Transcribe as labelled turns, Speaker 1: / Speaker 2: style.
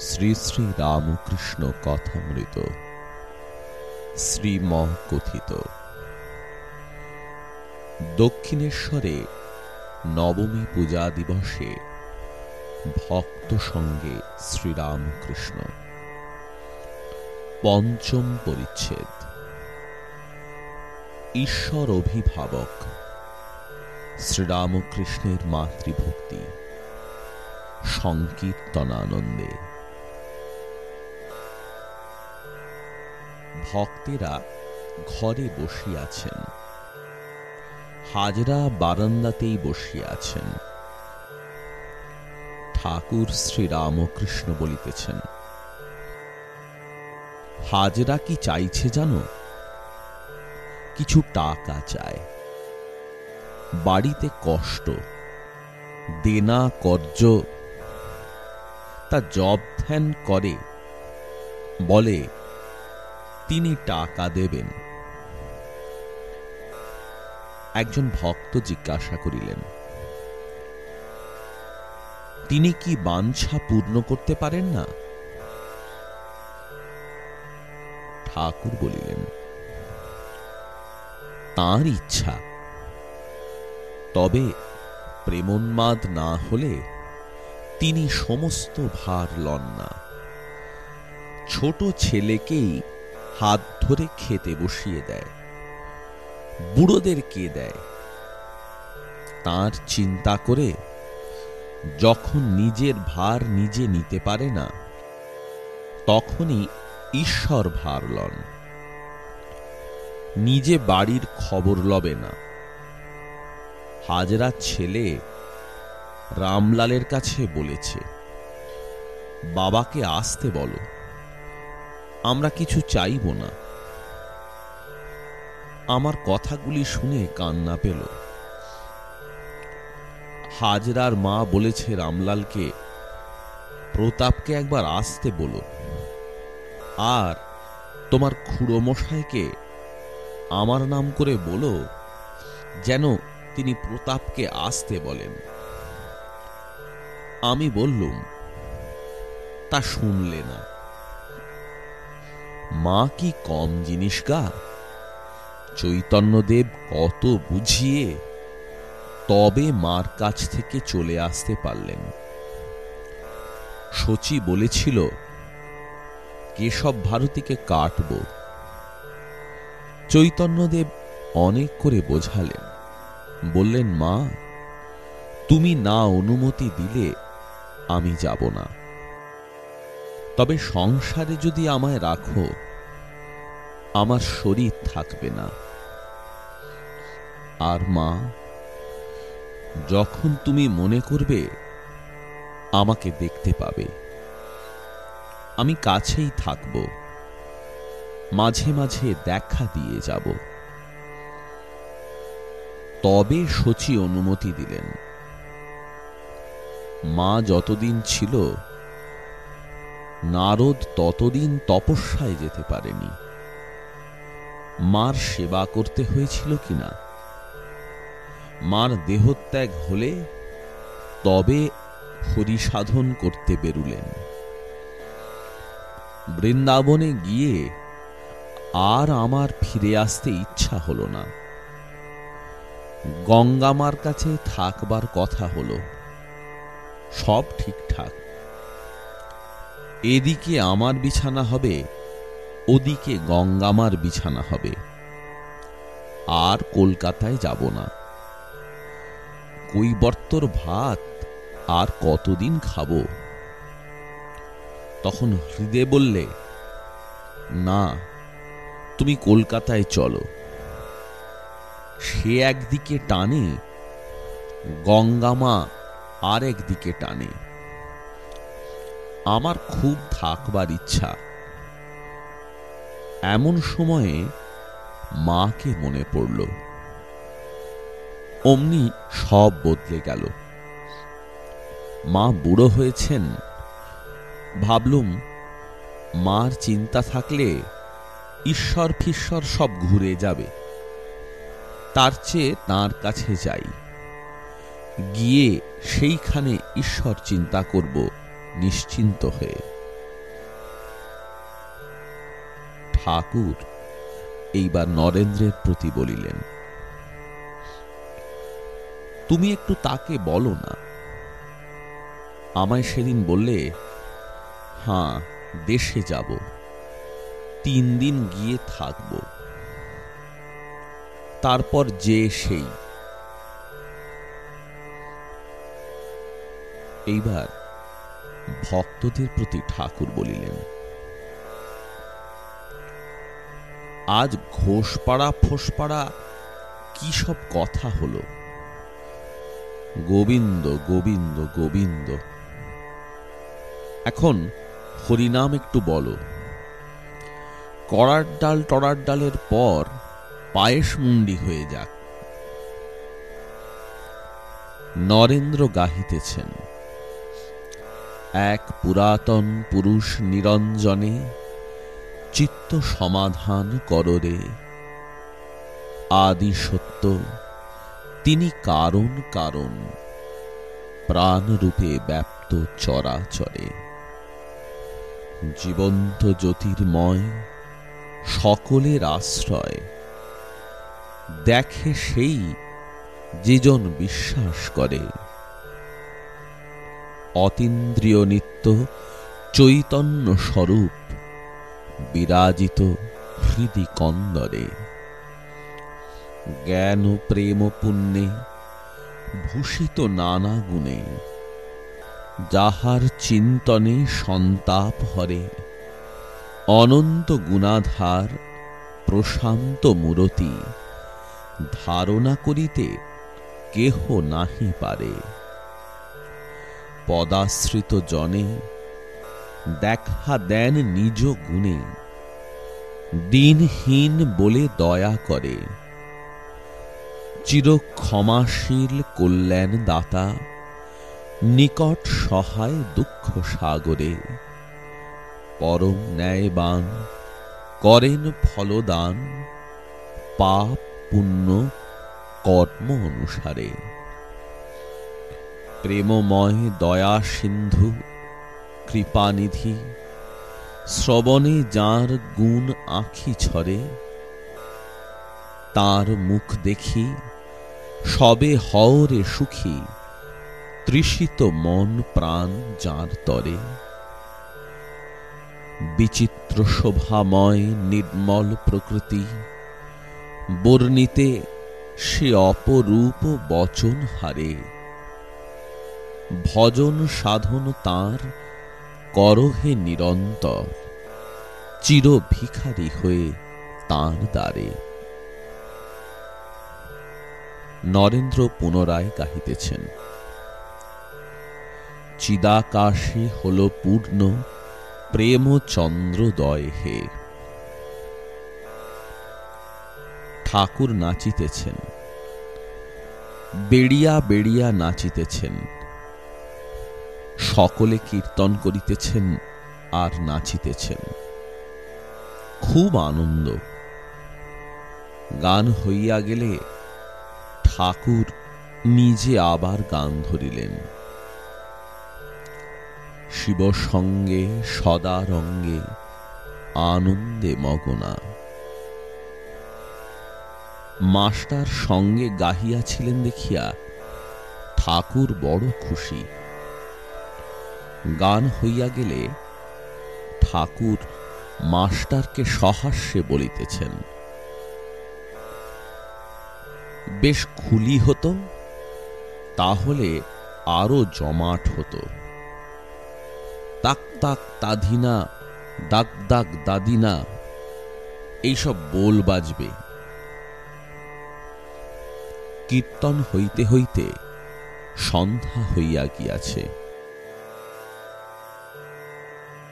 Speaker 1: শ্রী শ্রী রামকৃষ্ণ কথামৃত। শ্রীম কথিত দক্ষিণেশ্বরে নবমী পূজা দিবসে ভক্ত সঙ্গে শ্রীরামকৃষ্ণ। পঞ্চম পরিচ্ছেদ। ঈশ্বর অভিভাবক। শ্রীরামকৃষ্ণের মাতৃভক্তি। সংকীর্তনানন্দে। ভক্তেরা ঘরে বসিয়াছেন। হাজরা বারান্দাতেই বসিয়াছেন। ঠাকুর শ্রীরামকৃষ্ণ বলিতেছেন, হাজরা কি চাইছে জানো? কিছু টাকা চায় বাড়িতে কষ্ট, দেনা, কর্য, তা জব ধ্যান করে, বলে তিনি টাকা দেবেন। একজন ভক্ত জিজ্ঞাসা করিলেন, তিনি কি বাঞ্ছা পূর্ণ করতে পারেন না? ঠাকুর বলিলেন, তার ইচ্ছা। তবে প্রেমোন্মাদ না হলে তিনি সমস্ত ভার লন না। ছোট ছেলেকেই হাত ধরে খেতে বসিয়ে দেয়। বুড়োদের কে দেয়? তার চিন্তা করে যখন নিজের ভার নিজে নিতে পারে না, তখনই ঈশ্বর ভার লন। নিজে বাড়ির খবর লবে না। হাজরা ছেলে রামলালের কাছে বলেছে, বাবাকে আসতে বলো। আমরা কিছু চাইব না। আমার কথাগুলি শুনে কান্না পেল। হাজরার মা বলেছে রামলালকে, প্রতাপকে একবার আসতে বলো। আর তোমার খুড়ো মশাইকে আমার নাম করে বলো, যেন তিনি প্রতাপকে আসতে বলেন। আমি বললুম, তা শুনলে না। মা কি কম জিনিস গা? চৈতন্যদেব কত বুঝিয়ে তবে মার কাছ থেকে চলে আসতে পারলেন। সচি বলেছিল, কেশব ভারতীকে কাটব। চৈতন্যদেব অনেক করে বোঝালেন। বললেন, মা, তুমি না অনুমতি দিলে আমি যাব না। তবে সংসারে যদি আমায় রাখো, আমার শরীর থাকবে না। আর মা, যখন তুমি মনে করবে, আমাকে দেখতে পাবে। আমি কাছেই থাকব। মাঝে মাঝে দেখা দিয়ে যাব। তবে সচি অনুমতি দিলেন। মা যতদিন ছিল নারদ ততদিন তপস্যায় যেতে পারেনি। মার সেবা করতে হয়েছিল কিনা? মার দেহত্যাগ হলে তবে হরি সাধন করতে বেরুলেন। বৃন্দাবনে গিয়ে আর আমার ফিরে আসতে ইচ্ছা হলো না। গঙ্গামার কাছে থাকবার কথা হলো। সব ঠিকঠাক। এদিকে আমার বিছানা হবে, ওদিকে গঙ্গামার বিছানা হবে। আর কলকাতায় যাব না। কৈবর্তর ভাত আর কতদিন খাব? তখন হৃদে বললে, না, তুমি কলকাতায় চলো। সে একদিকে টানে, গঙ্গামা আর একদিকে টানে। আমার খুব থাকবার ইচ্ছা। এমন সময়ে মাকে মনে পড়ল। অমনি সব বদলে গেল। মা বুড়ো হয়েছেন। ভাবলুম, মার চিন্তা থাকলে ঈশ্বর ফিশ্বর সব ঘুরে যাবে। তার চেয়ে তার কাছে যাই। গিয়ে সেইখানে ঈশ্বর চিন্তা করব। নিশ্চিন্ত হয়ে। ঠাকুর এইবার নরেন্দ্রের প্রতি বলিলেন, তুমি একটু তাকে বলো না। আমায় সেদিন বললে হ্যাঁ দেশে যাব। তিন দিন গিয়ে থাকব। তারপর যে সেই। এইবার ভক্তদের প্রতি ঠাকুর বলিলেন, আজ ঘোষপাড়া ফোসপাড়া কি সব কথা হলো? গোবিন্দ গোবিন্দ গোবিন্দ। এখন হরিনাম একটু বলো। কড়ার ডাল টড়ার ডালের পর পায়েস মুন্ডি হয়ে যাক। নরেন্দ্র গাহিতেছেন। এক পুরাতন পুরুষ নিরঞ্জনে চিত্ত সমাধান কররে। আদি সত্য, তিনি কারণ কারণ প্রাণরূপে ব্যাপ্ত চরাচরে। জীবন্ত জ্যোতির্ময়, সকলের আশ্রয়। দেখে সেই যেজন বিশ্বাস করে। অতীন্দ্রিয় নিত্য চৈতন্য স্বরূপ বিরাজিত হৃদি কন্দরে। জ্ঞান প্রেম পুণ্যে ভূষিত নানা গুণে যাহার চিন্তনে সন্তাপ হরে, অনন্ত গুণাধার প্রশান্ত মূরতি, ধারণা করিতে কেহ নাহি পারে। পদাশ্রিত জনে, দেখা দেন নিজ গুণে। দিনহীন বলে দয়া করে। চির ক্ষমাশীল কল্যাণ দাতা নিকট সহায় দুঃখ সাগরে। পরম ন্যায়বান, করেন ফলদান, পাপ পুণ্য কর্ম অনুসারে। প্রেমময় দয়া সিন্ধু, কৃপানিধি, শ্রবণে যার গুণ আঁখি ছড়ে, তার মুখ দেখি, সবে হওরে সুখী, তৃষিত মন প্রাণ যার তরে। বিচিত্র শোভাময় নির্মল প্রকৃতি, বর্ণিতে সে অপরূপ বচন হারে। ভজন সাধন তার করহে নিরন্তর। চির ভিখারি হয়ে তাঁর দ্বারে। নরেন্দ্র পুনরায় গাহিতেছেন। চিদাকাশে হল পূর্ণ, প্রেম চন্দ্রদয় হে। ঠাকুর নাচিতেছেন। বেড়িয়া বেড়িয়া নাচিতেছেন। সকলে কীর্তন করিতেছেন আর নাচিতেছেন। খুব আনন্দ। গান হইয়া গেলে ঠাকুর নিজে আবার গান ধরিলেন। শিব সঙ্গে সদা রঙ্গে আনন্দে মগনা। মাস্টার সঙ্গে গাহিয়াছিলেন দেখিয়া ঠাকুর বড় খুশি। গান হইয়া গেলে ঠাকুর মাস্টারকে সহাস্যে বলিতেছেন, বেশ খুলি হতো, তাহলে আরও জমাট হতো। তাক তাক তাধিনা, দাগ দাগ দাদিনা, এইসব বোল বাজবে। কীর্তন হইতে হইতে সন্ধ্যা হইয়া গিয়াছে।